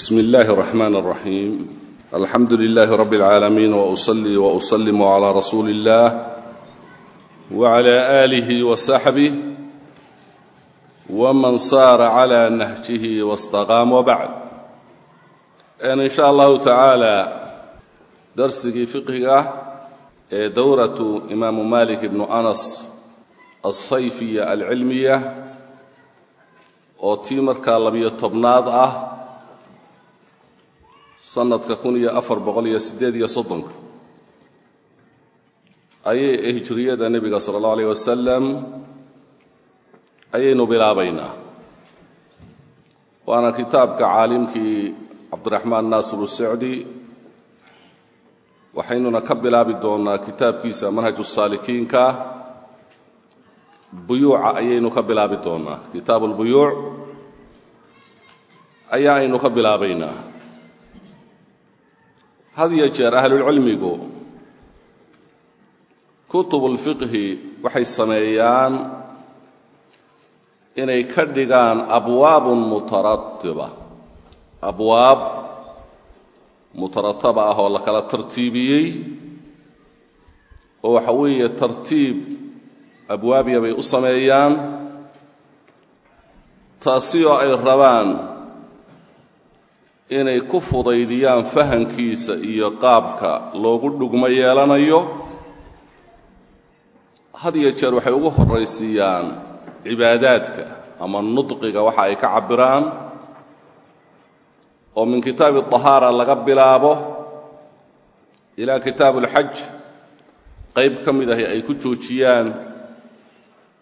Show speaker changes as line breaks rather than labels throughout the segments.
bsm اllahi الرحman الرaxيim alxamdu لlah rb العaalamiin وأصlي وأsلm عlى rasuuli الlah وعlى آlih وصaxbih wman saara عlى nahjih واstaqاam وbacd in sha allahu tacaala darsigii fiqhiga ee dowratu imaamu malik ibnu anas alsayfiya alcilmiya oo tii markaa labiyo tobnaad ah sanadka kun iyo afar boqol iyo siddeed iyo ayay hijriyada nebiga sala allahu alayh wasalam ayaynu bilaabaynaa. Waana kitaabka caalimkii cabdiraxmaan naasiru sicdi waxaynuna ka bilaabi doonnaa kitaabkiisa manhaju saalikiinka. Buyuuca ayaynu ka bilaabi doonnaa kitaabu ayaa aynu ka bilaabaynaa had iyo jeer ahlulcilmigu kutubulfiqhi waxay sameeyaan inay ka dhigaan abwaabun mutaratiba. Abwaab mutarataba ah oo la kala tartiibiyey oo waxa weeye tartiib abwaabya bay u sameeyaan taasi oo ay rabaan inay ku fudaydiyaan fahankiisa iyo qaabka loogu dhugmo yeelanayo had iyo jeer waxay ugu horraysiiyaan cibaadaadka ama nudqiga waxa ay ka cabbiraan oo min kitaabi طahaara laga bilaabo ilaa kitaab ulxaj qayb ka mid ahi ay ku joojiyaan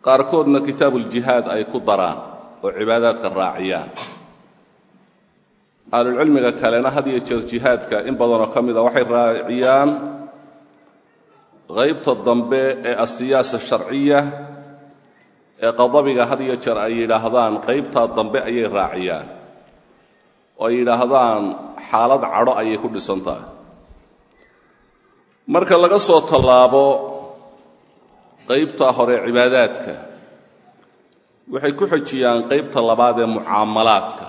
qaarkoodna kitaabuuljihaad ay ku daraan oo cibaadaadka raaciyaan ahlulcilmiga kalena had iyo jeer jihaadka in badanoo ka mida waxay raaciyaan qaybta dambe ee asiyaasa sharciya ee qadabiga had iyo jeer ay yidhaahdaan qaybtaa dambe ayay raaciyaan. Oo ay yidhaahdaan xaalad cadho ayay ku dhisan tahay marka laga soo tallaabo qaybtaa hore cibaadaadka waxay ku xejiyaan qaybta labaad ee mucaamalaadka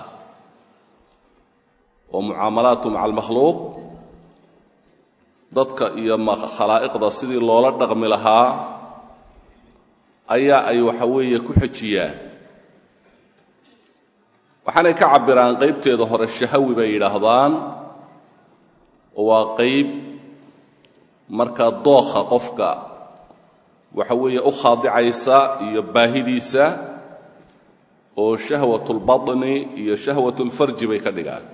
oo mucaamalaatu maca almakhluuq dadka iyo khalaa'iqda sidii loola dhaqmi lahaa ayaa ay waxa weeye ku xejiyaan waxaanay ka cabbiraan qaybteeda hore shahawi bay yidhaahdaan oo qayb markaa dookha qofka waxa weeye u khaadicaysa iyo baahidiisa oo shahwatulbaطni iyo shahwatulfarji bay ka dhigaan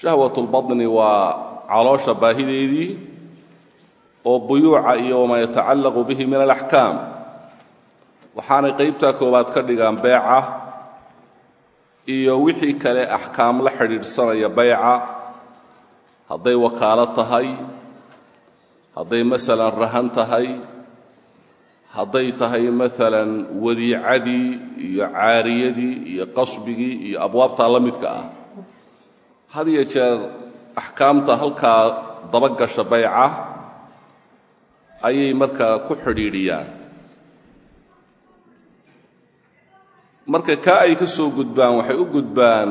shahwatulbaطni waa caloosha baahideedii oo buyuuca iyo wamaa yatacallaqu bihi min alaxkaam. Waxaanay qaybtaa koowaad ka dhigaan beeca iyo wixii kale axkaam la xidhiidhsanaya bayca hadday wakaalo tahay hadday masalan rahan tahay hadday tahay maalan wadiicadii iyo caariyadii iyo qasbigii iyo abwaabtaa la midka ah had iyo jeer axkaamta halkaa dabagasha bayca ayay markaa ku xidhiidhiyaan. Marka kaa ay ka soo gudbaan waxay u gudbaan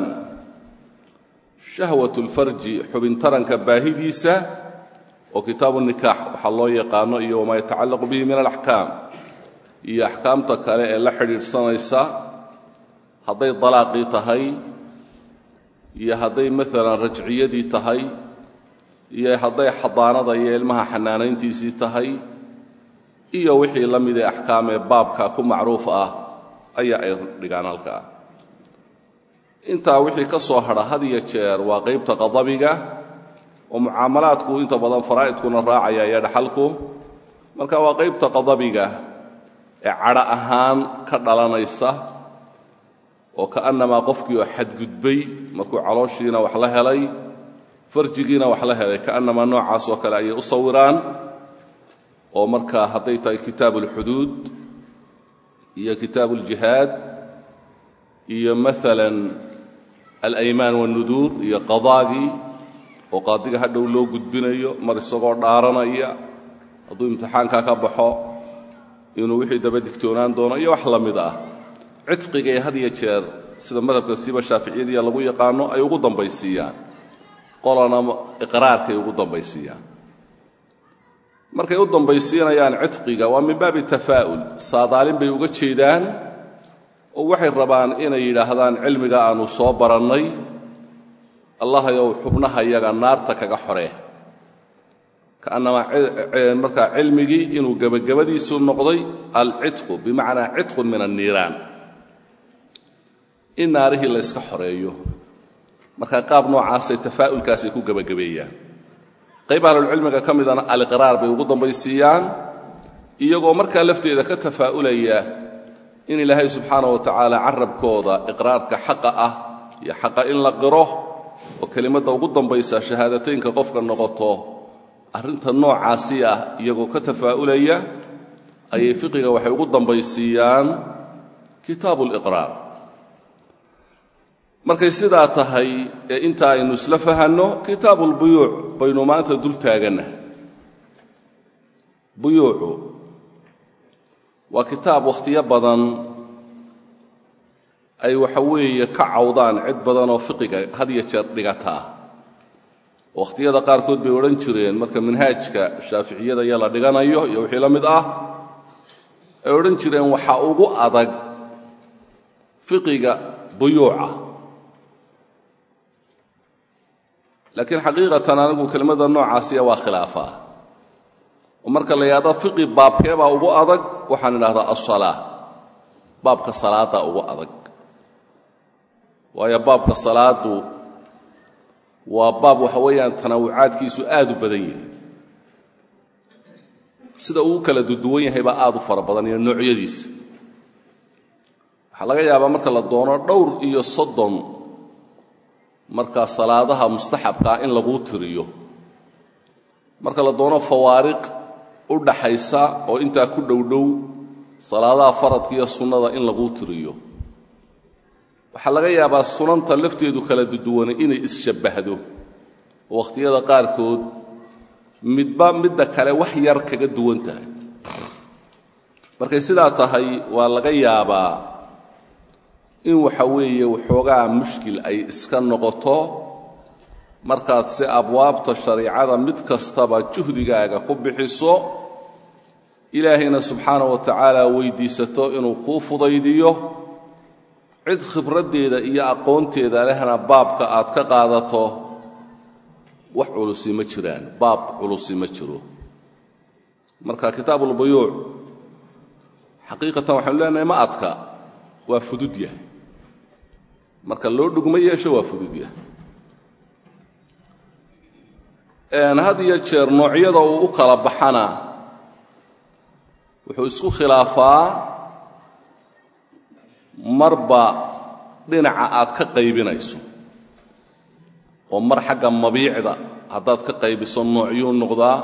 shahwatulfarji xubintaranka baahidiisa oo kitaabu nikaax waxaa loo yaqaano iyo wamaa yatacallaqu bihi min alaxkaam. Iyo axkaamta kale ee la xidhiidhsanaysa hadday dalaaqii tahay iyo hadday maalan rajciyadii tahay iyo hadday xadaanada iyo ilmaha xanaanayntiisii tahay iyo wixii la midee axkaam ee baabka ku macruuf ah ayaa ay dhigaan halkaa intaa wixii ka soo hadha had iyo jeer waa qaybta qadabiga oo mucaamalaadku inta badan faraa'idkuna raacaya iyo dhaxalku. Marka waa qaybta qadabiga ee cadho ahaan ka dhalanaysa oo ka'annamaa qofkii oo xadgudbay markuu calooshiina wax la helay farjigiina wax la helay ka'annamaa noocaas oo kale ayay u sawiraan oo markaa hadday tahay kitaabu ulxuduud iyo kitaabu uljihaad iyo maalan alaymaan wanuduur iyo qadaagii oo qaadiga hadhow loo gudbinayo mar isagoo dhaaranaya hadduu imtixaankaa ka baxo inuu wixii daba digtoonaan doono iyo wax la mid ah cidqigay had iyo jeer sida madhabka siiba shaaficiyadiya lagu yaqaano ay ugu dambaysiiyaan. Qolana iqraarkay ugu dambaysiiyaan. Markay u dambaysiinayaan cidqiga waa min baabi tafaa'ul. Saadaalin bay uga jeedaan oo waxay rabaan inay yidhaahdaan cilmiga aanu soo barannay allahayow xubnaha yaga naarta kaga xoree kaannamaa markaa cilmigii inuu gebagabadiisu noqday alcidqu bimacnaa cidqun min anniiraan in naarihii la yska xoreeyo. Markaa qaab noocaasay tafaa'ulkaasay ku gebagabeeyaan. Qayb ahlulcilmiga ka midana aliqraar bay ugu dambaysiiyaan iyagoo markaa lafteeda ka tafaa'ulaya in ilaahay subxaana wa tacaala carabkooda iqraarka xaqa ah iyo xaqa in la qiro oo kelimadda ugu dambaysa shahaadateynka qofka noqoto arrinta noocaasi ah iyagoo ka tafaa'ulaya ayay fiqiga waxay ugu dambaysiiyaan kitaabu liqraar markay sidaa tahay ee inta aynu isla fahanno kitaabulbuyuuc baynu maanta dul taagannahay buyuucu waa kitaab wakhtiyo badan ay waxa weeye ka cawdaan cid badan oo fiqiga had iyo jeer dhigataa wakhtiyada qaarkood bay odhan jireen marka manhaajka shaaficiyada iyo la dhiganayo iyo wixii la mid ah ay odhan jireen waxaa ugu adag fiqiga buyuuca laakiin xaqiiqatan anigu kelmadda noocaasiya waa khilaafaa oo marka la yidhahdo fiqi baabkeebaa ugu adag waxaan idhahdaa asalaa baabka salaaddaa ugu adag. Waayo baabka salaadu waa baab waxa weeyaan tanawucaadkiisu aad u badan yahay. Sida uu kala duduwan yahay baa u fara badan iyo noocyadiisa. Waxaa laga yaabaa marka la doono dhowr iyo soddon markaa salaadaha mustaxabkaa in laguu tiriyo. Marka la doono fawaariq u dhaxaysa oo intaa ku dhowdhow salaadaha faradka iyo sunnada in laguu tiriyo. Waxaa laga yaabaa sunanta lafteedu kala duduwane inay isshabbahdo. Oo wakhtiyada qaarkood midba midda kale wax yar kaga duwan tahay. Markay sidaa tahay waa laga yaabaa in waxa weeye waxoogaa mushkil ay iska noqoto markaad si abwaabta shariicada mid kastaba juhdigaaga ku bixiso ilaahayna subxaana wa tacaala weyddiisato inuu kuu fudaydiyo. Cid khibraddeeda iyo aqoonteeda lehna baabka aad ka qaadato wax culusi ma jiraan baab culusi ma jiro. Marka kitaabulbuyuuc xaqiiqatan waxaanu leenahay ma adka waa fudud yahay marka loo dhugmo yeesho waa fudud yahay had iyo jeer noocyada uu u kala baxana wuxuu isku khilaafaa marba dhinaca aad ka qaybinayso oo mar xagga mabiicda haddaad ka qaybiso noocyuu noqdaa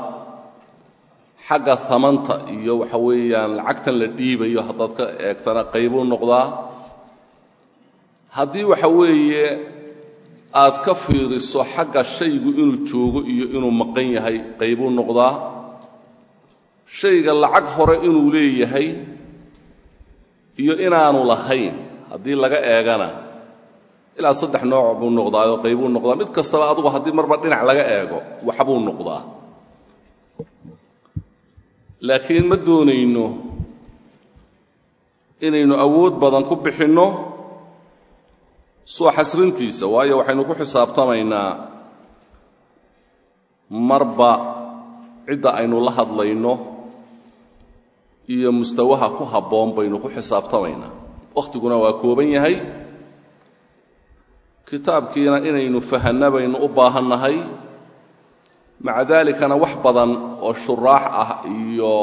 xagga amanta iyo waxa weeyaan lacagtan la dhiibayo haddaad ka eegtana qaybuu noqdaa haddii waxa weeye aad ka fiiriso xagga shaygu inuu joogo iyo inuu maqan yahay qaybuu noqdaa shayga lacag hore inuu leeyahay iyo inaanu lahayn. Haddii laga eegana ilaa saddex nooc buu noqdaayoo qaybuu noqdaa. Mid kastaba adugu haddii marba dhinac laga eego waxbuu noqdaa. Laakiin ma doonayno inaynu awood badan ku bixinno soo xasrintiisa waayo waxaynu ku xisaabtamaynaa marba cidda aynu la hadlayno iyo mustawaha ku habboon baynu ku xisaabtamaynaa. Wakhtiguna waa kooban yahay. Kitaabkiina inaynu fahanna baynu u baahannahay. Maca daalikana wax badan oo shuraax ah iyo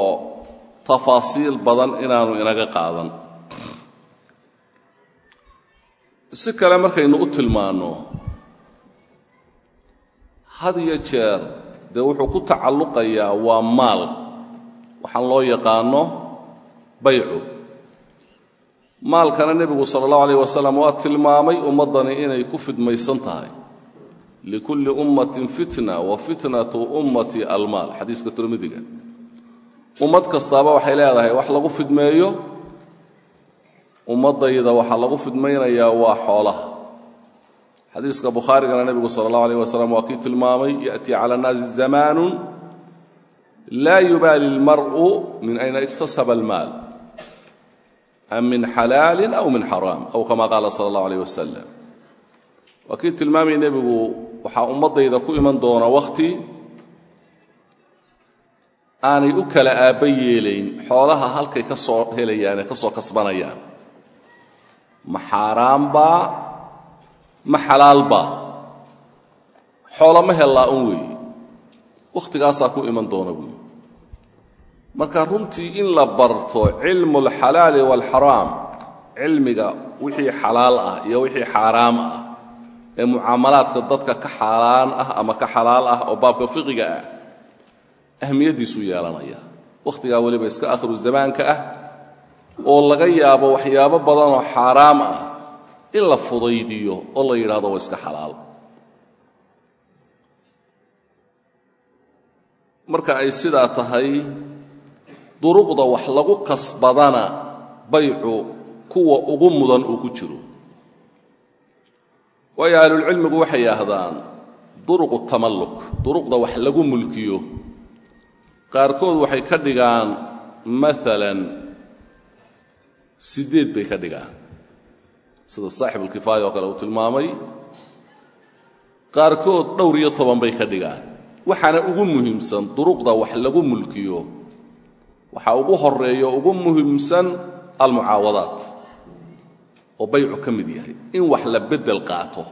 tafaasiil badan inaanu inaga qaadan si kale markaynu u tilmaanno had iyo jeer dee wuxuu ku tacalluqayaa waa maal. Waxaan loo yaqaanno baycu. Maalkana nebigu sala allahu alayh wasalam waa tilmaamay ummaddani inay ku fidmaysan tahay. Likulli ummatin fitna wa fitnatu ummati almaal xadiiska tirmidiga ummad kastaaba waxay leedahay wax lagu fidmeeyo ummaddayda waxaa lagu fidmaynayaa waa xoolaha. Xadiiska bukhaarigana nebigu sala allahu alayh wasalam waa kii tilmaamay ya'tii cala annaasi zamaanu laa yubaali almar'u min ayna iktasaba almaal. Am min xalaalin aw min xaraam aw kama qaala sala allahu alayh wasalam waa kii tilmaamay waxaa ummaddayda ku iman doona wakhti aanay u kala aabba yeelayn xoolaha halkay ka soo helayaane ka soo kasbanayaan ma xaaraambaa ma xalaalbaa xoolo ma hellaa un weeye wakhtigaasaa ku iman doona buuyi marka runtii in la barto cilmu alxalaali waalxaraam cilmiga wixii xalaal ah iyo wixii xaaraam ah ee mucaamalaadka dadka ka xaaraan ah ama ka xalaal ah oo baabka fiqiga ah ahmiyaddiisuu yeelanaya. Wakhtigaa weliba iska akhiru zamaanka ah oo laga yaabo waxyaabo badanoo xaaraam ah in la fudaydiyo oo la yidhahdo waa iska xalaal. Marka ay sidaa tahay duruqda wax lagu kasbadana baycu kuwa ugu mudan uu ku jiro. Waayo ahlulcilmigu waxay yidhaahdaan duruqu tamalluk duruqda wax lagu mulkiyo. Qaarkood waxay ka dhigaan maalan siddeed bay ka dhigaan. Sida saaxibulkifaaya oo kale uu tilmaamay qaarkood dhowr iyo toban bay ka dhigaan. Waxaana ugu muhiimsan duruqda wax lagu mulkiyo. Waxaa ugu horreeya ugu muhiimsan almucaawadaat oo baycu ka mid yahay in wax la beddel qaato.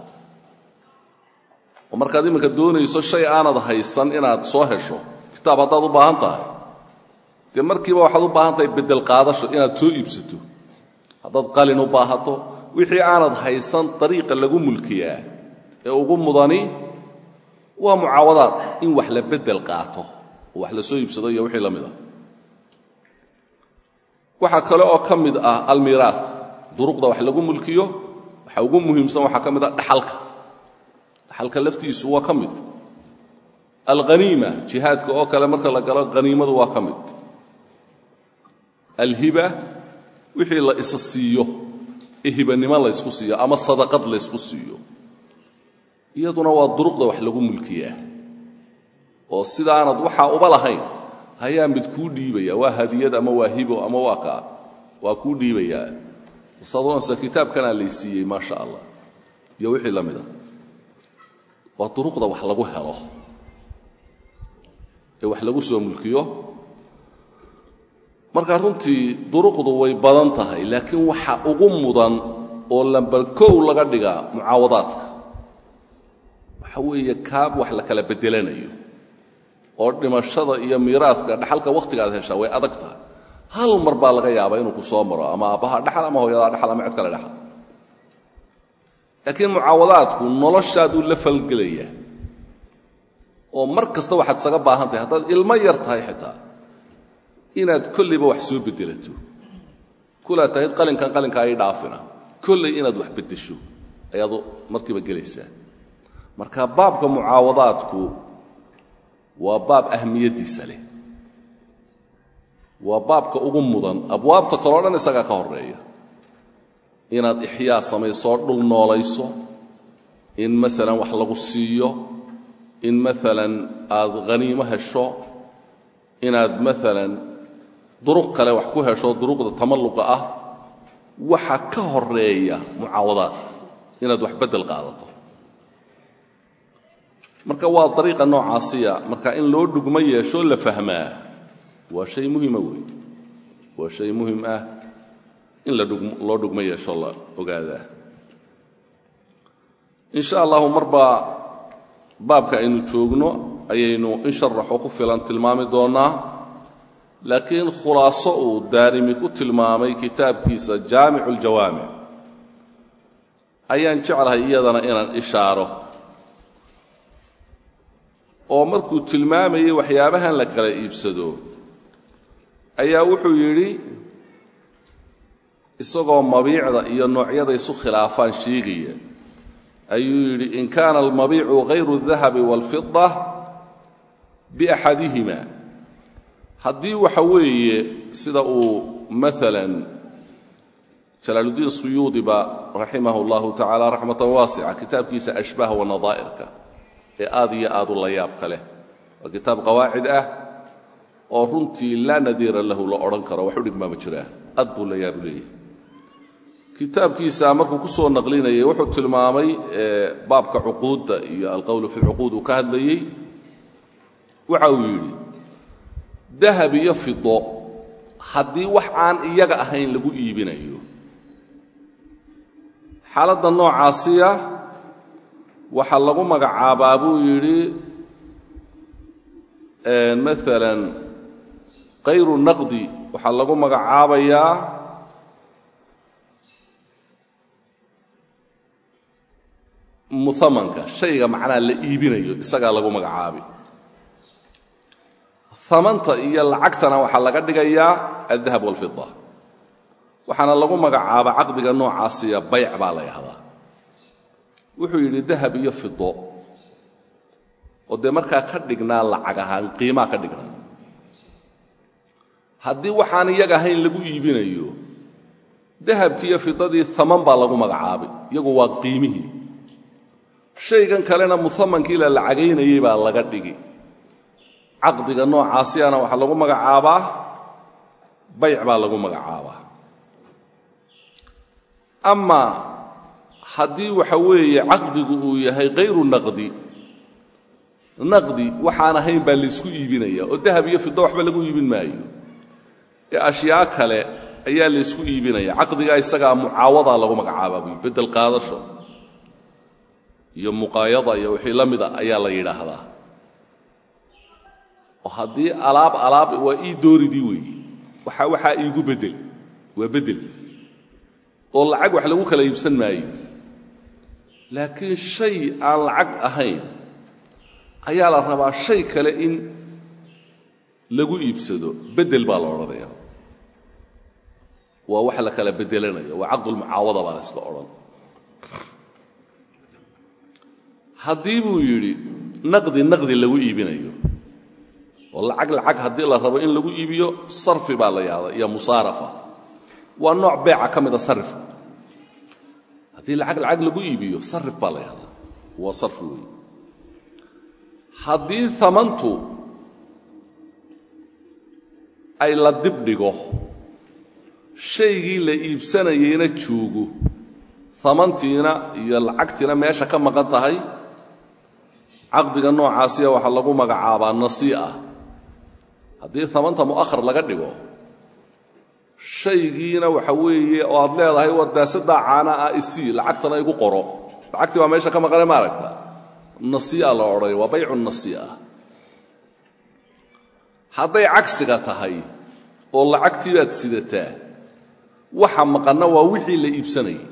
Oo markaad iminka doonayso shay aanad haysan inaad soo hesho kitaab haddaad u baahan tahay dee markiiba waxaad u baahan tahay beddel inaad soo iibsato haddaad qalin u baahato wixii aanad haysan dariiqa lagu mulkiyaa ee ugu mudani waa mucaawadaad in wax la beddel qaato oo wax la soo iibsado iyo wixii la mid ah. Waxaa kale oo ka mid ah almiiraah duruqda wax lagu mulkiyo waxaa ugu muhiimsan waxaa ka mid ah dhaxalka. Dhaxalka laftiisu waa ka mid. Alhaniima jihaadka oo kale marka la galo haniimadu waa ka mid. Alhiba wixii la isa siiyo ee hibanimo laysku siiyo ama sadaqad laysku siiyo. Iyaduna waa duruqda wax lagu mulkiyaa. Oo sidaanad waxaa uba lahayn hayaa mid kuu dhiibaya waa hadiyad ama waa hibo ama waa kaa waa kuu dhiibayaa sadoonse kitaabkanaa laysiiyey maa sha allah. Iyo wixii la mida waa duruqda wax lagu helo. Ee wax lagu soo mulkiyo marka runtii duruqdu way badan tahay laakiin waxa ugu mudan oo lambar kow laga dhigaa mucaawadaadka. Waxa weeye kaab wax la kala beddelanayo oo dhimashada iyo miiraadka dhaxalka wakhtigaad heshaa way adag tahay. Hal mar baa laga yaabaa inuu ku soo maro ama aabbaha dhaxal ama hooyadaa dhaxal ama cid kale dhaxal. Laakiin mucaawadaadku noloshaaduu la falgelaya oo mar kasta waxaad isaga baahan tahay haddaad ilmo yar tahay xitaa inaad kollayba wax soo beddelato. Kulaad tahyd qalinkan qalinkaa ii dhaafina. Kollay inaad wax beddesho. Ayaad markiiba gelaysaa marka baabka mucaawadaadku waa baab ahmiyaddiisa leh. Waa baabka ugu mudan. Abwaabta kaleo dhan isagaa ka horreeya. Inaad ixyaa samaysoo dhul noolayso. In masalan wax lagu siiyo. In maalan aad haniimo hesho. Inaad maalan duruq kale wax ku hesho duruqda tamalluqa ah waxa ka horreeya mucaawadaadka inaad wax beddel qaadato. Marka waa dariiqa noocaasiya marka in loo dhugmo yeesho la fahmaa. Waa shay muhima weey waa shay muhiim ah in loo dhugmo yeesho la ogaadaa. In sha allahu marbaa baabka aynu joogno ayaynu in sharaxo ku filan tilmaami doonnaa laakiin khulaaso uu daarimi ku tilmaamay kitaabkiisa jaamicu aljawaamic ayaan jeclahay iyadana inaan ishaaro. Oo markuu tilmaamayay waxyaabahan la kala iibsado ayaa wuxuu yidhi isagoo mabiicda iyo noocyada isu khilaafaan sheegaya ayuu yidhi in kaana almabiicu hayru اdahabi wاlfida biaxadihima haddii waxa weeye sida uu maalan jalaaluddiin suyuudiba raximah اllahu tacaala raxmatan waasica kitaabkiisa ashbaah wa nadaa'irka ee aad iyo aad u la yaabka waa kitaab qawaacid ah oo runtii laa nadiira lahu la odhan karo. Wax u dhigmaama jiraa aad buu la yaabu kitaabkiisa markuu ku soo naqlinayay wuxuu tilmaamay baabka cuquudda iyo alqowlu fi lcuquud uu ka hadlayey waxa uu yidhi dahab iyo fido haddii wax aan iyaga ahayn lagu iibinayo. Xaaladda noocaasiya waxaa lagu magacaabaa buu yidhi maalan kayru naqdi waxaa lagu magacaabayaa muamanka shayga macnaha la iibinayo isagaa lagu magacaabi amanta iyo lacagtana waxaa laga dhigayaa aldahab walfida waxaana lagu magacaaba caqdiga noocaasiya bayc baa la yahdaa. Wuxuu yidhi dahab iyo fido oo dee markaa ka dhignaa lacag ahaan qiimaa ka dhignaa. Haddii waxaan iyaga ahayn lagu iibinayo dahabkii iyo fidadii aman baa lagu magacaabay iyagu waa qiimihii. Shaygan kalena muamankii la lacagaynayey baa laga dhigi caqdiga noocaasiyana waxaa lagu magacaabaa bayc baa lagu magacaabaa. Ama haddii waxa weeye caqdigu uu yahay kayru naqdi naqdi waxaan ahayn baa laysku iibinaya oo dahab iyo fido waxba lagu iibin maayo. Ee ashyaa kale ayaa laysku iibinaya. Caqdiga isagaa mucaawadaa lagu magacaabaa buy beddel qaadasho iyo muqaayada iyo wixii la mida ayaa la yidhaahdaa oo haddii alaab alaab waa ii dooridii weeye waxa waxaa iigu beddel waa beddel. Oo lacag wax lagu kala iibsan maayo. Laakiin shay aan lacag ahayn ayaa la rabaa shay kale in lagu iibsado. Beddel baa la odhanaya waa wax la kala beddelanayo. Waa caqdulmucaawada baa la iska odhan. Haddii buu yidhi naqdi naqdi lagu iibinayo oo lacag lacag haddii la rabo in lagu iibiyo sarfi baa la yahda iyo musaarafa. Waa nooc beeca ka mida sarifka haddii lacag lacag lagu iibiyo sarif baa la yahdaa waa sarfi weeye haddii amantu ay la dibdhigo shaygii la iibsanayeyna joogo amantiina iyo lacagtiina meesha ka maqan tahay caqdiga noocaasiya waxaa lagu magacaabaa nasii'a haddii amanta mu'ahar laga dhigo shaygiina waxa weeye oo aad leedahay wadaasadaa caana ah isii lacagtana igu qoro. Lacagtii baa meesha ka maqane maaragta. Nasii'a la odhanaya waa baycu nasii'a. Hadday cagsiga tahay oo lacagtii baad sidataa waxa maqanna waa wixii la iibsanayay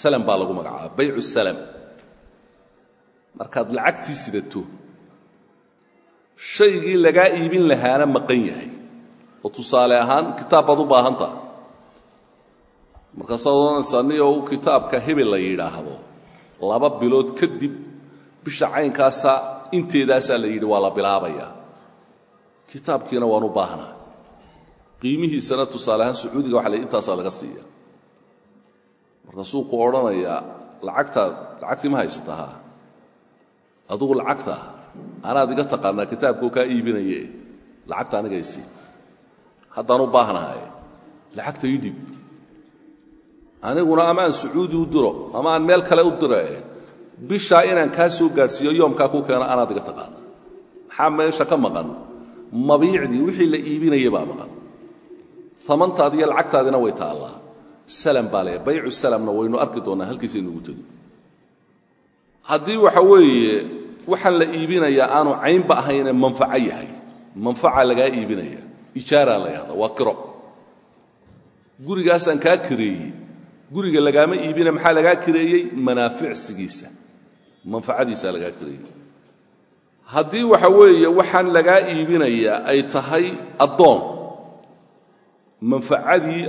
salam baa lagu magacaaba baycu salam. Markaad lacagtii sidato shaygii lagaa iibin lahaana maqan yahay. Oo tusaale ahaan kitaab baad u baahan taha markaasaad odhanaysaa ni ou kitaabka hebel la yidhaahdo laba bilood kadib bisha caynkaasa inteedaasaa la yidhi waa la bilaabayaa kitaabkiina waan u baahnaa. Qiimihiisana tusaale ahaan sacuudiga waxa la intaasaa laga siiya. Markaasuu ku odhanayaa lacagtaad lacagtii ma haysata adugu lacagta anaad iga taqaanaa kitaabkoo kaa iibinaye lacagta aniga isii haddaan u baahnahay lacagta ii aniguna ama aan u diro ama meel kale u diro bishaa inaan kaa soo gaadhsiiyo yoomkaa ku keeno anaad iga taqaana maxaa meesha ka maqan? Mabiicdii wixii la iibinaya baa maqan. Amantaadi iyo lacagtaadina way taallaa. Salam baa leeya baycu salamna waynu arki doonnaa halkiisaynugu tegi. Haddii waxa weeye waxaan la iibinayaa aanu caynba ahaynee manfaco yahay. Manfaca lagaa iibinaya. Ijaaraa la yahda waa kiro gurigaasaan kaa kireeyey. Guriga lagaama iibina maxaa lagaa kireeyey? Manaaficsigiisa. Manfacadiisaa lagaa kireeyey. Haddii waxa weeye waxaan lagaa iibinayaa ay tahay addoon. Manfacadii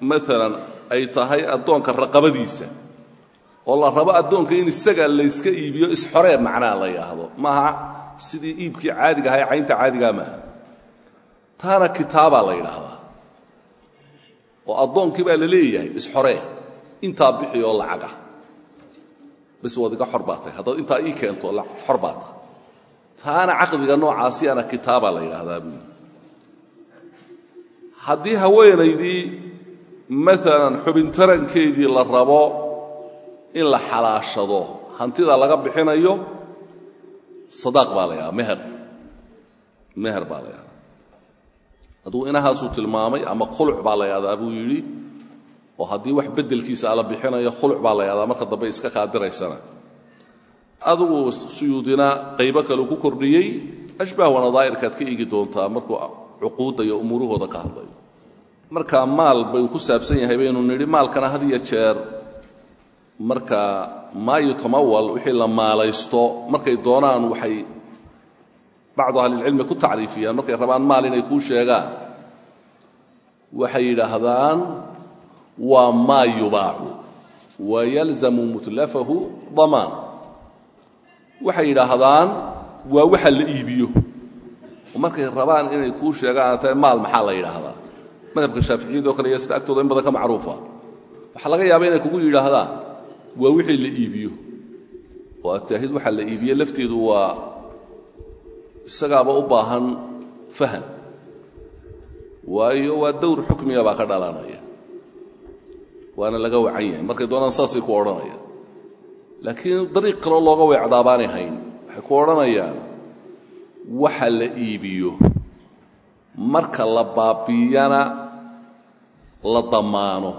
maalan ay tahay addoonka raqabadiisa oo la rabo addoonka in isaga layska iibiyo isxoree macnaa la yidhaahdo maaha sidii iibkii caadiga aha ee caynta caadigaa maaha. Taana kitaabaa la yidhaahdaa. Oo addoonkii baa la leeyahay isxoree intaa bixi oo lacag ah bas waad iga haddaad intaa ii keento xor taana caqdiga noocaasi ana kitaabaa la yidhaahdaa buuli haddii haweenaydii maalan xubintarankeedii la rabo in la xalaashado. Hantida laga bixinayo sadaaq baa la yidhahdaa meher. Meher baa la yidhahdaa hadduu inahaasuu tilmaamay ama khuluc baa la yidhahdaa buu yidhi oo haddii wax beddelkiisa ala bixinayo khuluc baa la yidhahdaa marka dambe iska qaadiraysana. Adugu suyuudina qaybo kale ku kordhiyey ashbaah wanadaa'irkaad ka eegi doontaa markuu cuquudda iyo umuurahooda ka hadlayo. Marka maal bay ku saabsan yahay baynu nidhi maalkana had iyo jeer marka maa yutamawal wixii la maalaysto markay doonaan waxay bacdu ahlilcilmi ku tacriifiyaan markay rabaan maal inay kuu sheegaan. Waxay yidhaahdaan waa maa yubaacu wa yalzamu mutlafahu damaan. Waxay yidhaahdaan waa waxa la iibiyo. Markay rabaan inay kuu sheegaan tahay maal maxaa la yidhaahdaa? Madhabka shaaficiyada oo kale iyo sida agtooda in badan ka macruufa. Waxaa laga yaaba inay kugu yidhaahdaan waa wixii la iibiyo. Oo aad taahid waxa la iibiye lafteedu waa isagaaba u baahan fahan waayo waa dawr xukmiga baa ka dhalanaya. Waana laga wacan yahay. Markay doonaan saasay ku odhanaya laakiin dariiq kaloo looga weecdaabaanay hayn waxay ku odhanayaan waxa la iibiyo. Marka la baabiiyana la dammaano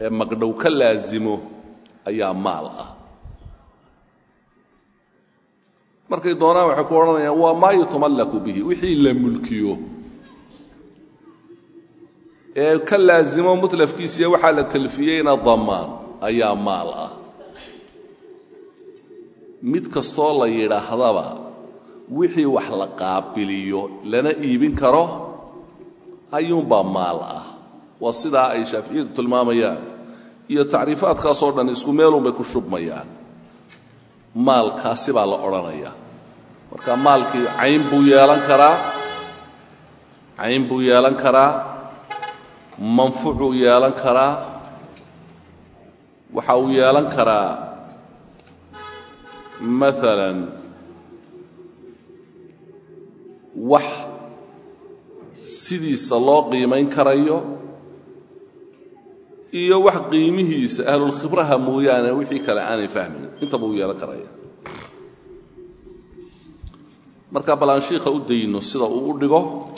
ee magdhow ka laasimo ayaa maal ah. Markay doonaan waxay ku odhanayaan waa maa yutamallaku bihi? Wixii la mulkiyo. Ee ka laasimo mutlafkiisiiya waxaa la talfiyeyna dammaan ayaa maal ah. Mid kastoo la yidhaahdaba wixii wax la qaabiliyo lana iibin karo ayuunbaa maal ah. Waa sidaa ay shaaficiyadu tilmaamayaan iyo tacriifaadkaasoo dhan isku meelunbay ku shubmayaan. Maalkaasi baa la odhanaya. Marka maalkii cayn buu yeelan karaa cayn buu yeelan karaa manfucuu yeelan karaa waxa uu yeelan karaa maalan wax sidiisa loo qiimayn karayo iyo wax qiimihiisa ahlulkhibraha mooyaane wixii kale aanay fahmayn intaba uu karaya. Markaa balaanshiika u dayno sida uu u dhigo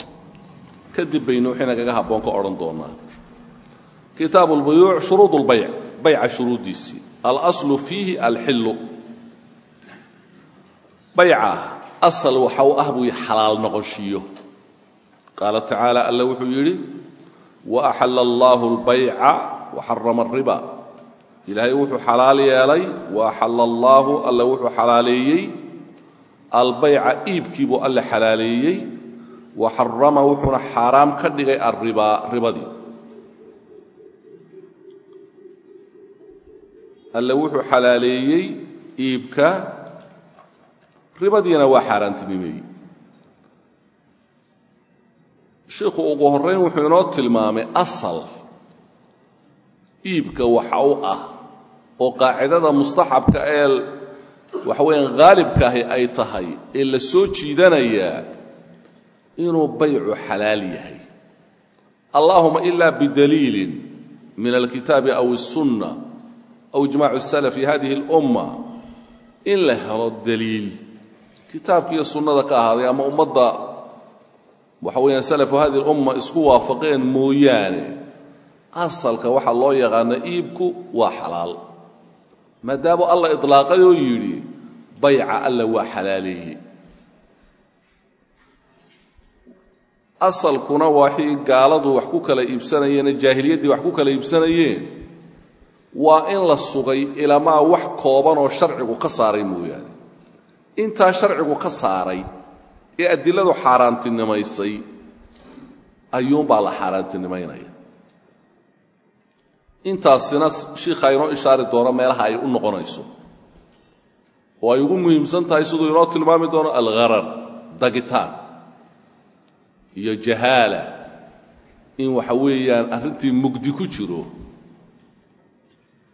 kadib baynu wixii nagaga habboon ka odhan doonnaa kitaabu lbuyuuc shuruud lbayc bayca shuruuddiisii. Alaslu fiihi alxillu bayca asal waxa u ah buu xalaal noqoshiyo qaala tacaala alla wuxuu yidhi waaxala allaahu lbayca waxarama الriba ilaahay wuxuu xalaal yeelay waaxala allaahu alla wuxuu xalaaleeyey albayca iibkii buu alle xalaaleeyey waxarama wuxuuna xaaraam ka dhigay arribaa ribadii alle wuxuu xalaaleeyey iibka ribadiina waa xaaraantinimeeyey shiikhu ugu horrayn wuxuu inoo tilmaamay asal iibka waxa u ah oo qaacidada mustaxabka ee waxa weeyaan haalibkaahi ay tahay ee la soo jiidanayaa inuu baycu xalaal yahay allaahuma ilaa bidaliilin min alkitaabi aw الsunna aw ijmac الsalaf fi hadihi اlumma in la helo daliil kitaabkiiyo sunnada ka ahaaday ama ummadda waxa weeyaan salafu hadihi اlumma isku waafaqeen mooyaane asalka waxaa loo yaqaana iibku waa xalaal. Maadaama alla iطlaaqay oo yidhi bayca alla waa xalaaleeyey. Asalkuna waxay gaaladu wax ku kala iibsanayeene jaahiliyaddii wax ku kala iibsanayeen waa in la sugay ilamaa wax kooban oo sharcigu ka saaray mooyaane. Intaa sharcigu ka saaray ee adiladu xaaraantinimaysay ayuunbaa la xaaraantinimaynaya intaasina shiikhaa inoo ishaari doono meelaha ay u noqonayso. Oo ay ugu muhiimsan tahay siduu inoo tilmaami doono algharar dagitaan iyo jahaala in waxa weeyaan arrintii mugdi ku jiro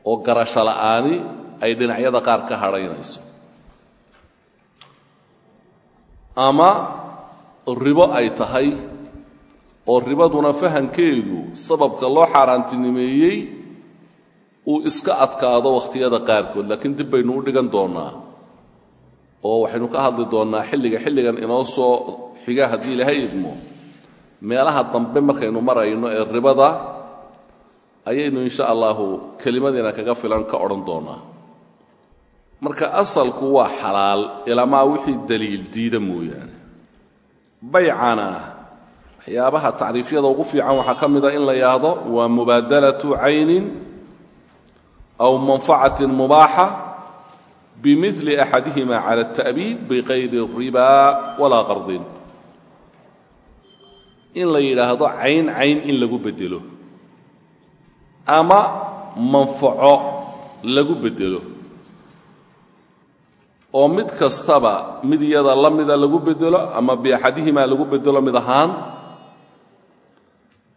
oo garasho la'aani ay dhinacyada qaar ka hadhaynayso ama ribo ay tahay oo ribaduna fahankeedu sababka loo xaaraantinimeeyey uu iska adkaado wakhtiyada qaarkood laakiin dib baynu u dhigan doonnaa. Oo waxaynu ka hadli doonnaa xilliga xilligan inoo soo xiga haddii ilaahay idmo. Meelaha dambe markaynu marayno ee ribada ayaynu insha allahu kelimadiina kaga filan ka odhan doonnaa. Marka asalku waa xalaal ilamaa wixii daliil diida mooyaane. Baycana waxyaabaha tacriifyada ugu fiican waxaa ka mida in la yidhaahdo waa mubaadalatu caynin aw manfacatin mubaaxa bimili axadihima cala alta'biid bikayri riba walaa qardin in la yidhaahdo cayn cayn in lagu beddelo ama manfaco lagu beddelo oo mid kastaba mid iyada la mida lagu beddelo ama biaxadihimaa lagu beddelo mid ahaan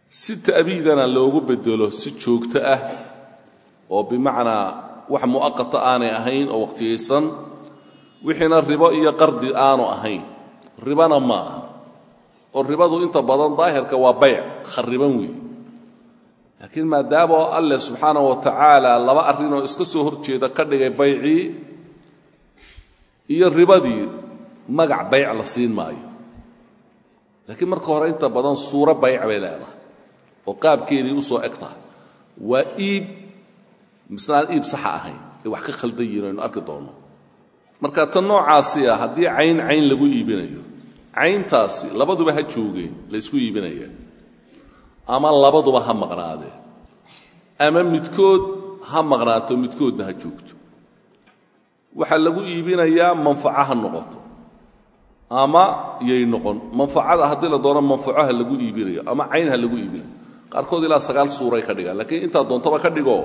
si ta'biidana loogu beddelo si joogto ah oo bimacnaa wax mu'aqata aanay ahayn oo waqtiyaysan wixiina ribo iyo qardi aanu ahayn. Ribana ma aha oo ribadu inta badan daahirka waa bayc khariban weeye laakiin maadaamoo alleh subxaanahu wa tacaala laba arrinoo iska soo hor jeeda ka dhigay baycii iyo ribadii magac bayc la siin maayo. Laakiin marka hore inta badan suuro bayc bay leedahay oo qaabkeedii u soo eg tahay. Waa iib misna aan iib saxa ahayn ee wax ka khaldan yihiin aynu arki doonno marka tan noocaasi ah haddii cayn cayn lagu iibinayo cayntaasi labaduba ha joogeen laysku iibinaya. Ama labaduba ha maqnaadeen ama midkood ha maqnaato midkoodna ha joogto. Waxaa lagu iibinayaa manfaco ha noqoto. Ama yay noqon. Manfacada haddii la doono manfaco ha lagu iibinayo ama cayn ha lagu iibinayo. Qaarkood ilaa sagaal suuray ka dhigaan lakiin intaa doontaba ka dhigo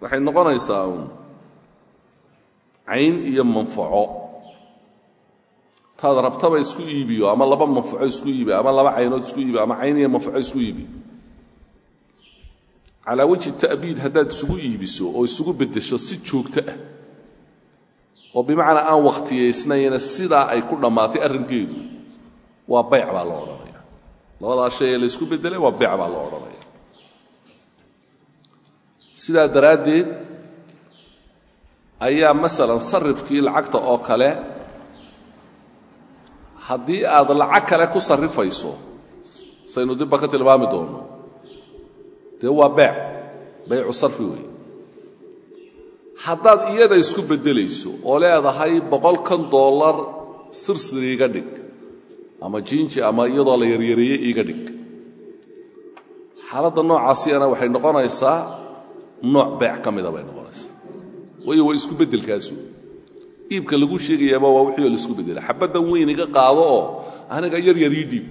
waxay noqonaysaa uun cayn iyo manfaco. Taad rabtaba isku iibiyo ama laba manfaco isku iibi ama laba caynood isku iibi ama cayn iyo manfaco isku iibi. Calaa wejhi ta'biid haddaad isugu iibiso oo isugu beddesho si joogto ah oo bimacnaa aan wakhtiyaysnayna sidaa ay ku dhammaatay arrinkeedu waa bayc baa loo odhanaya labadaa shay ee la ysku beddelay waa bayc baa loo odhanaya. Sidaa daraaddeed ayaa masalan sarrifkii lacagta oo kale haddii aad lacag kale ku sarrifayso saynu dibba ka tilmaami doonno dee waa beec baycu sarfi weeye. Haddaad iyada isku beddelayso oo leedahay boqolkan dollar sirsir iiga dhig ama jinji ama iyadoo la yaryareeye iiga dhig. Xaaladda noocaasiyana waxay noqonaysaa nooc beec ka mida bay noqonaysaa. Waayo waa isku beddelkaasu. Iibka lagu sheegayaaba waa wixii oo la isku beddela. Xabaddan weyn iga qaado oo aniga yar yar ii dhiib.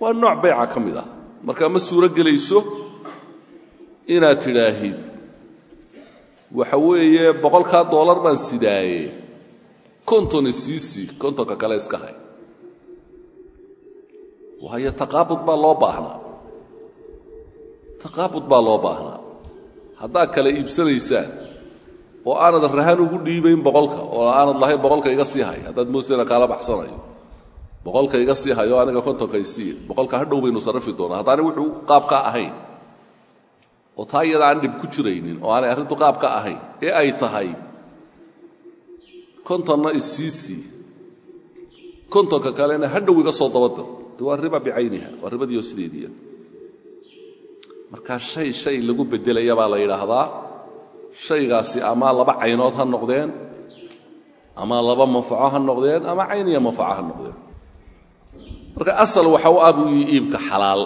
Waa nooc beeca ka mid ah marka ma suuro gelayso inaad tidhaahid waxa weeye boqolkaa dollar baan sidaaye. Kontona siisi kontonka kale iska hay waayo taqaabud baa loo baahnaa. Taqaabud baa loo baahnaa. Haddaad kale iibsanaysaan oo aanad rahan ugu dhiibayn boqolka oo aanad lahayn boqolka iga sii hay haddaad moosena kaala baxsanayo. Boqolka iga sii hayo aniga kontonka isii boqolka hadhow baynu sarrifi doonaa. Haddaanay wuxuu qaabkaa ahayn. Oo taa iyada aan dhib ku jiraynin oo aanay arrintu qaabka ahayn ee ay tahay kontonna isiisii kontonka kalena hadhow iga soo dabadir waa riba bicayniha waa ribadiioo sideediia markaa shay shay lagu beddelaya baa la yidhaahdaa shaygaasi ama laba caynood ha noqdeen ama laba manfaco ha noqdeen ama cayn iyo manfaco ha noqdeen. Marka asal waxa u ah buu yihi iibka xalaal.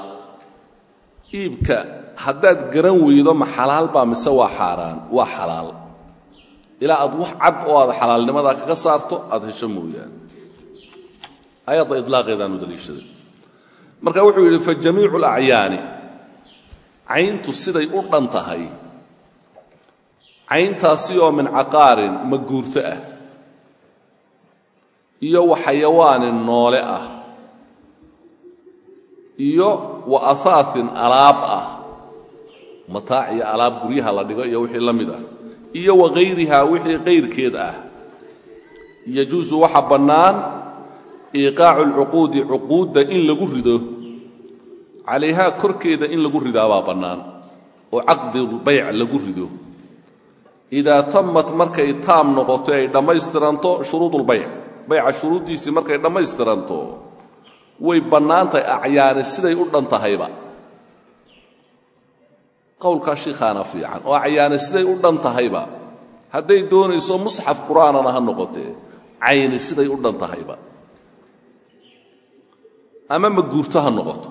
Iibka haddaad garan weydo ma xalaal baa mise waa xaaraan waa xalaal. Ilaa aad wax cad oo aad xalaalnimadaa kaga saarto aad hesho mooyaane. Ayadda ilaaqeedaanu daliishaday marka wuxuu yidhi fa jamiicu alacyaani cayntu siday u dhan tahay. Cayntaasi oo min caqaarin ma guurto ah. Iyo wa xayawaanin noole ah. Iyo wa asaasin alaab ah. Mataac iyo alaab guryaha la dhigo iyo wixii la mid ah. Iyo wa hayrihaa wixii kayrkeed ah. Yajuusu waxa bannaan iiqaacu alcuquudi cuquudda in lagu rido calayhaa korkeeda in lagu ridaabaa bannaan oo caqdulbayc lagu rido. Idaa tamat markay taam noqoto ay dhammaystiranto shuruudulbayc bayca shuruuddiisii markay dhammaystiranto way bannaantahay acyaani siday u dhan tahayba. Qowlkaa shiikhaana fiican oo acyaani siday u dhan tahayba doonayso musxaf qur'aanana ha noqotee cayni siday u dhan ama maguurto ha noqoto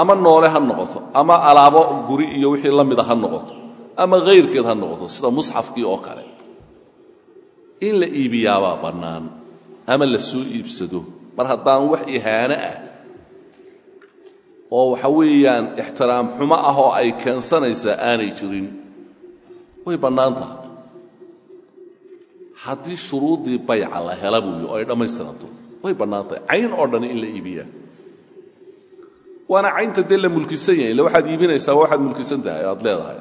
ama noole ha noqoto ama alaabo guri iyo wixii la mida ha noqoto ama hayrkeed ha noqoto sida musxafkii oo kale. In la iibiyaabaa bannaan ama la soo iibsado mar haddaan wax ihaano ah oo waxa weeyaan ixtiraam xumo ah oo ay keensanaysaa aanay jirin way bannaan haddii shuruuddii bayca la hela buuyo oo ay dhammaystiranto way bannaan tahay cayn oo dhan in la iibiyaa. Waana caynta dee mulkisan yahay. Ille waxaad iibinaysaa waxaad mulkisan tahay aad leedahay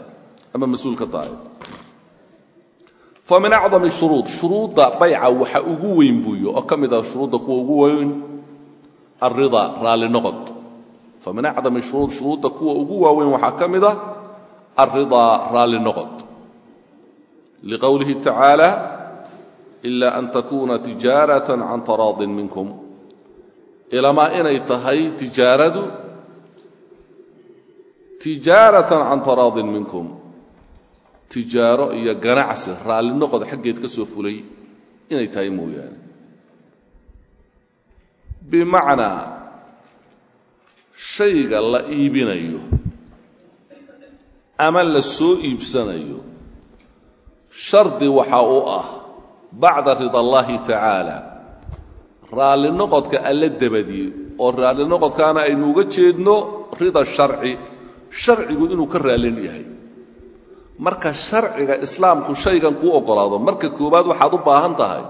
ama mas'uul ka tahay. Fa min acdami shuruud. Shuruudda bayca waxa ugu weyn buuyo oo ka mid ah kuwa ugu weyn alridaa raalli noqod. Fa min shuruud. Shuruudda kuwa ugu waaweyn waxaa ka mid ah raalli noqod. Liqowlihi tacaala ila an takuuna tijaaratan can taraadin minkum. Ilamaa inay tahay tijaaradu tijaaratan can taraadin minkum. Tijaaro iyo ganacsi raalli noqod xaggeed ka soo fulay inay tahay mooyaane. Bimacnaa shayga la iibinayo ama la soo iibsanayo shardi waxa uu ah bacda rida allaahi tacaala. Raalli noqodka alla dabadiye oo raalli noqodkaana aynu uga jeedno rida sharci. Sharcigu inuu ka raallin yahay. Marka sharciga islaamku shaygan kuu oggolaado marka koowaad waxaad u baahan tahay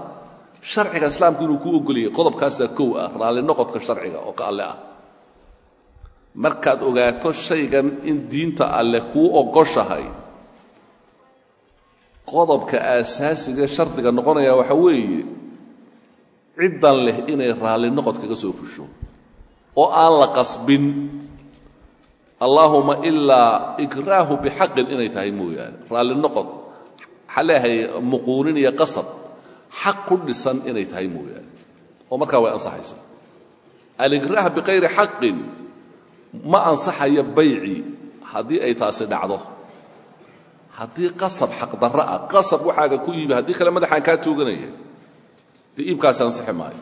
sharciga islaamku inuu kuu ogolayay qodobkaasaa kow ah raalli noqodka sharciga oo ka alle ah. Markaad ogaato shaygan in diinta alle kuu ogoshahay qodobka aasaasiga shardiga noqonaya waxa weeye ciddan leh inay raalli noqod kaga soo fusho. Oo aan la qasbin allaahuma ilaa ikraahu bixaqin inay tahay mooyaane. Raalli noqod waxaa leeyahay muquunin iyo qasab xaq ku dhisan inay tahay mooyaane. Oo markaa way ansaxaysaa alikraah biqayri xaqin ma ansaxayo bayci haddii ay taasi dhacdo haddii qasab xaqdarro ah qasab waxaaga ku iibi haddii kale madaxaan kaa tooganaya dee iibkaasi maayo.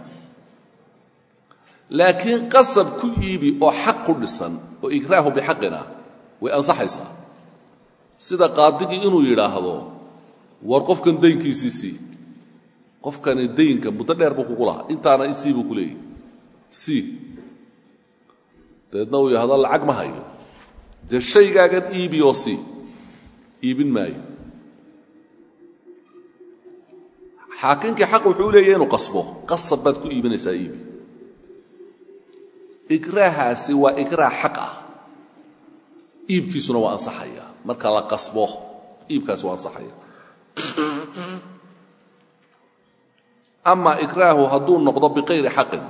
Laakiin qasab ku iibi oo xaq ku dhisan oo ikraahu bixaqin ah way ansaxaysaa. Sida qaadigii inuu yidhaahdo war qofkan daynkiisii sii qofkani daynka muddo dheer buu kugu lahaa. Intaana isii buu ku leeyahy sii uu yidhahdo lacag ma hayo. Dee shaygaagan iibi oo sii iibin maayo. Xaakinkii xaq wuxuu leeyahy inuu qasbo. Qasab baad ku iibinaysaa iibi. Ikraahaasi waa ikraah xaq ah. Iibkiisuna waa ansaxaya. Marka la qasbo iibkaasi waa ansaxaya. Ama ikraahu hadduu noqdo biqayri xaqin.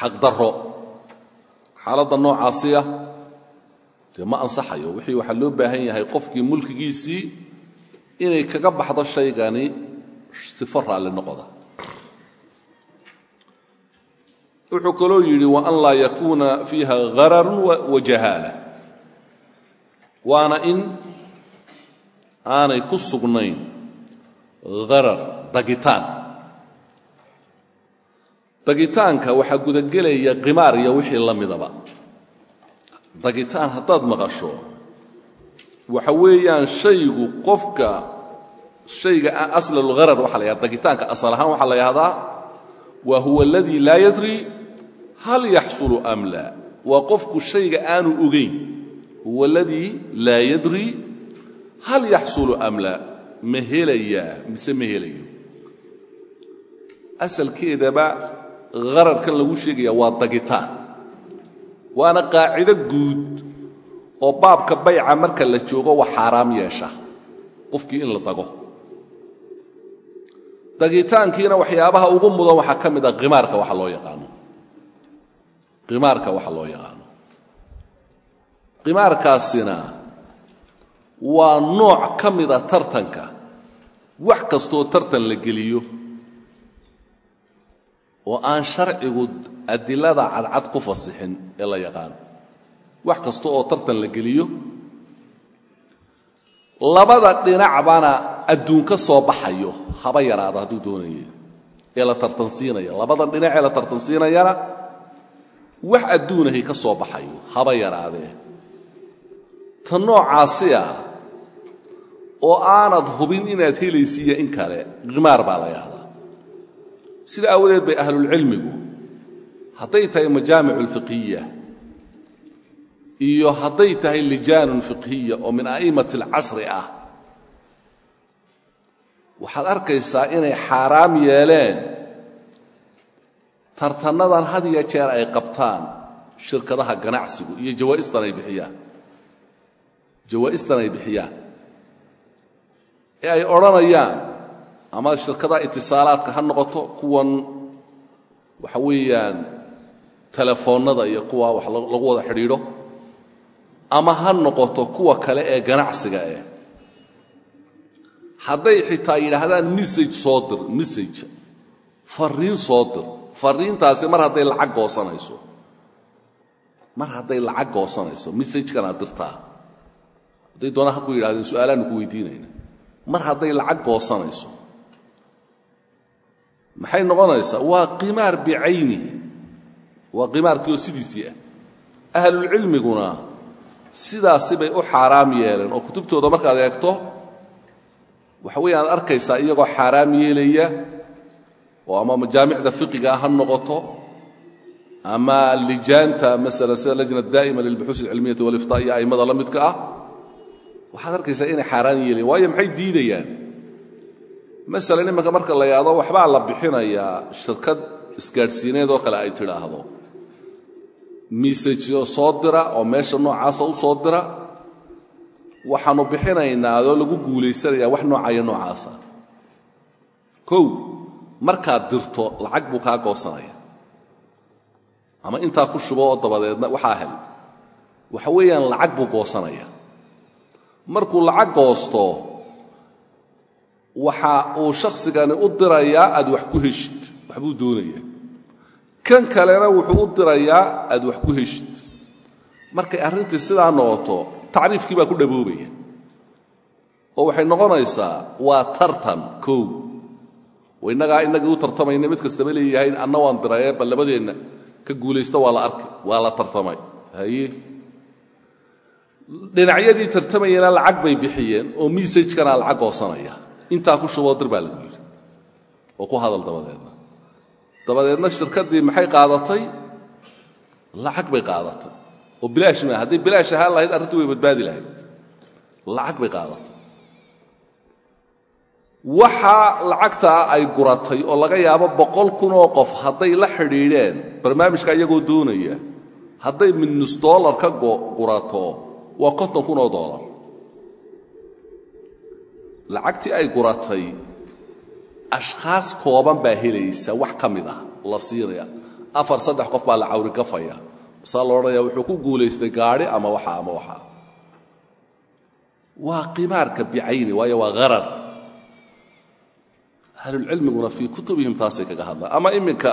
Xaq darro. Xaaladda noocaasiya dee ma ansaxayo. Wixii waxaa loo baahan yahay qofkii mulkigiisii inay kaga baxdo shaygani sifo raalli noqoda. Wuxuu kaloo yidhi wa an laa yakuuna fiiha hararun wa jahaala. Waana in aanay ku sugnayn harar dagitaan. Dagitaanka waxaa gudagelaya qimaar iyo wixii la midaba dagitaan haddaad maqasho waxa weeyaan shaygu qofka shayga aslalharar waxa la yahada dagitaanka asal ahaan waxaa la yahdaa wa huwa aladii laa yadri hal yaxsulu am laa waa qofku shayga aanu ogayn huwa aladii laa yadri hal yaxsulu am laa ma helayaa mise ma helayo? Asalkeedaba qararkan lagu sheegaya waa dagitaan waana qaacido guud oo baabka bayca marka la joogo wax xaaraam yeesha qofkii in la dago. Dagitaankiina waxyaabaha ugu mudan waxaa ka mid a khimaarka waxa loo yaqaano. Khimaarka waxa loo yaqaano. Khimaarkaasina waa nooc ka mida tartanka. Wax kastoo tartan la geliyo oo aan sharcigu adilada cadcad ku fasixin ee la yaqaano wax kasta oo tartan la geliyo. Labada dhinacbana adduun ka soo baxayo haba yaraada hadduu doonaya ee la tartansiinaya labada dhinac ee la tartansiinayana wax adduunahay ka soo baxayo haba yaraadee ta noocaasi ah oo aanad hubin inaad helaysiiya in kale khimaar baa la yahdaa. Sida aawadeed bay ahlulcilmigu hadday tahay majaamicu alfiqhiya iyo hadday tahay lijaanun fiqhiya oo min a'immati alcasri ah waxaad arkaysaa inay xaaraam yeeleen. Tartannadan had iyo jeer ay qabtaan shirkadaha ganacsigu iyo jawaa'istan ay bixiyaan. Jawaa'istan ay bixiyaan. Ee ay odhanayaan ama shirkadaha itisaalaadka ha noqoto kuwan waxa weeyaan telefoonnada iyo kuwa wax lagu wada xidhiidho ama ha noqoto kuwa kale ee ganacsiga eh hadday xitaa yidhaahdaan message soo dir message farriin soo dir. Farriintaasi mar hadday lacag goosanayso. Mar hadday lacag goosanayso messajekanaad dirtaa. Hadday doonaan ha ku yidhahdeen su'aalaannu ku weydiinayna. Mar hadday lacag goosanayso. Maxay noqonaysaa? Waa qimaar bicaynihi waa qimaarkii oo sidiisii ah. Ahlulcilmiguna sidaasi bay u xaaraam yeeleen oo kutubtooda markaad eegto waxa weeye aad arkaysaa iyagoo xaaraam yeelaya oo ama majaamicda fiqiga ha noqoto ama lijaanta masala sida lajna daa'ima lilbuxuus alcilmiyati waliftaa iyo a'immada la midka ah. Waxaad arkaysaa inay xaaraan yeelayan waayo maxay diidayaan? Masalan imanka marka la yidhaahdo waxbaa la bixinayaa shirkad isgaadhsiineed oo kale ay tidhaahdo misajyo soo dira oo meesha noocaasa u soo dira waxaannu bixinaynaa adoo lagu guulaysanayaa wax noocaya noocaasa. Kow markaad dirto lacag buu kaa goosanaya ama intaa ku shubo oo dabadeedna waxaa hel waxa weeyaan lacag buu goosanaya markuu lacag goosto waxa uu shakhsigani u dirayaa aad wax ku heshid waxbuu doonaya kan kalena wuxuu u dirayaa aad wax ku heshid. Markay arrintii sidaa noqoto tacriifkii baa ku dhaboobaya. Oo waxay noqonaysaa waa tartan kow. Innagaa innagii u tartamayna mid kastaba leeyahay anna waan diraye bal labadeenna ka guulaysta waa la arkay waa la tartamay. Haye. Dhinacyadii tartamayana lacag bay bixiyeen oo messajkana lacag goosanaya. Intaa ku shuboo dir baa lagu yidhi. Oo ku hadal dabadeedna dabadeedna shirkaddii maxay qaadatay? Lacag bay qaadatay. Oo bilaash maa hadday bilaash ahaan lahayd arrintu way badbaadi lahayd. Lacag bay qaadatay. Waxa lacagtaa ay guratay oo laga yaabo boqol kunoo qof hadday la xidhiidheen barnaamijka iyagoo doonaya hadday mid nus dollar ka gurato waa konton kunoo dollar. Lacagtii ay guratay ashkhaas kooban baa helaysa wax ka mid ah la siinaya afar saddex qof baa la cawrigafaya masaa la odhanaya wuxuu ku guulaystay gaadhi ama waxa ama waxa. Waa qimaarka bicayni waayo waa harar ahlulcilmiguna fii kutubihim taasay kaga hadlaan. Ama iminka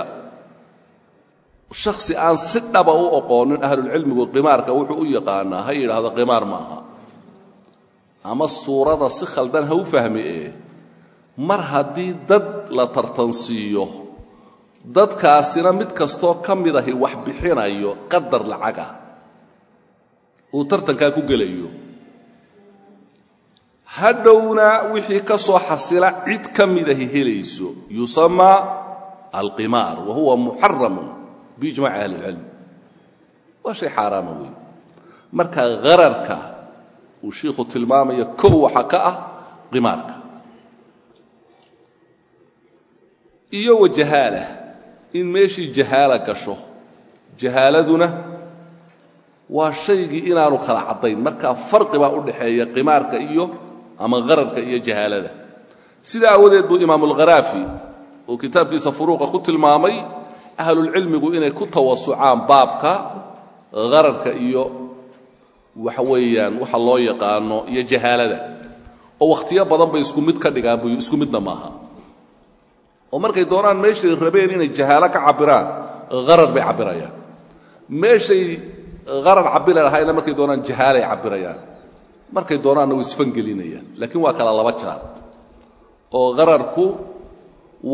shakhsi aan si dhaba u oqoonin ahlulcilmigu qimaarka wuxuu u yaqaanaa ha yidhaahdo qimaar maaha. Ama suurada si khaldan ha u fahmi ee mar haddii dad la tartansiiyo dadkaasina mid kastoo ka mid ahi wax bixinayo qadar lacagah uu tartankaa ku gelayo. Hadhowna wixii ka soo xasila cid ka midahi helayso yusamaa alqimaar wa huwa muxaramun biijmaci ahli اlcilm waa shay xaaraama wey marka hararka uu shiikhu tilmaamaya kow waxa ka ah qimaarka iyo wa jahaala in meeshii jahaala gasho. Jahaaladuna waa shaygii inaanu kala caddayn. Markaa farqi baa u dhaxeeya qimaarka iyo ama qararka iyo jahaalada. Sidaa aawadeed buu imaamulkharaafi uu kitaabkiisa furuuqa ku tilmaamay ahlulcilmigu inay ku tawasucaan baabka qararka iyo waxa weeyaan waxa loo yaqaano iyo jahaalada. Oo wakhtiyo badan bay isku mid ka dhigaan buy isku midna maaha oo markay doonaan meeshay rabeen inay jahaalo ka cabbiraan qarar bay cabbirayaan. Meeshay qarar cabbiri lahayna markay doonaan jahaalay cabbirayaan. Markay doonaanna way isfangelinayaan. Laakiin waa kala laba jaar oo qararku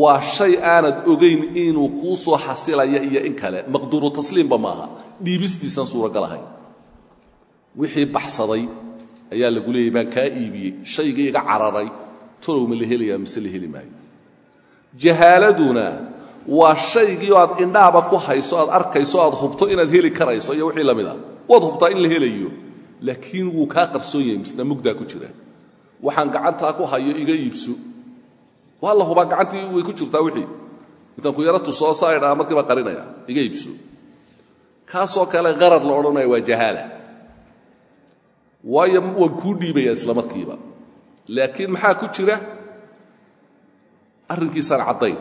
waa shay aanad ogayn inuu kuu soo xasilaya iyo in kale. Maqduuru tasliimba maaha. Dhiibistiisan suuragal ahayn wixii baxsaday ayaa lagu leeyay baan kaa iibiyey. Shaygii iga cararay. Tolow ma la helayaa mise la heli maayo jahaaladuna waa shaygii aad indhaaba ku hayso aad arkayso aad hubto inaad heli karayso iyo wixii la mid a. Waad hubtaa in la helayo laakiin wuu kaa qarsoon yahay misna mugdaa ku jira. Waxaan gacantaa ku hayo iga iibso. Waa la hubaa gacantii way ku jirtaa wixii. Intaan ku yaro tusoo saa idhaa qarinaya iga iibso. Kaasoo kale qarar la odhanaya waa jahaala. Waayo waan kuu dhiibaya isla markiiba. Laakiin maxaa ku jira arrinkiisaan caddayn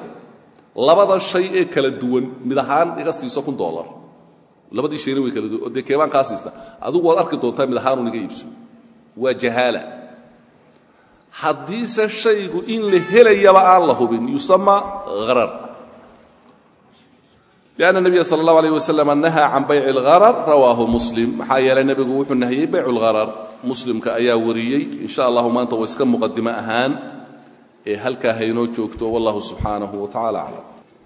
labada shay ee kala duwan mid ahaan iga siiso kun dolar labadii shayna way kala duwan oo dee keebaan kaa siista adigu waad arki doontaa mid ahaanun iga iibso waa jahaala haddiise shaygu in la helayaba aan la hubin yusama harar لأن النبي صلى الله عليه وسلم نهى عن بيع الغرر رواه مسلم maxaa yeelay nebigu wuxuu nahiyey bayc الغarar muslimka ayaa wariyey in sha allahu maanta waa iska muqadimo ahaan ee halkaa hainoo joogto wallahu subxaanahu wa tacaala aclam.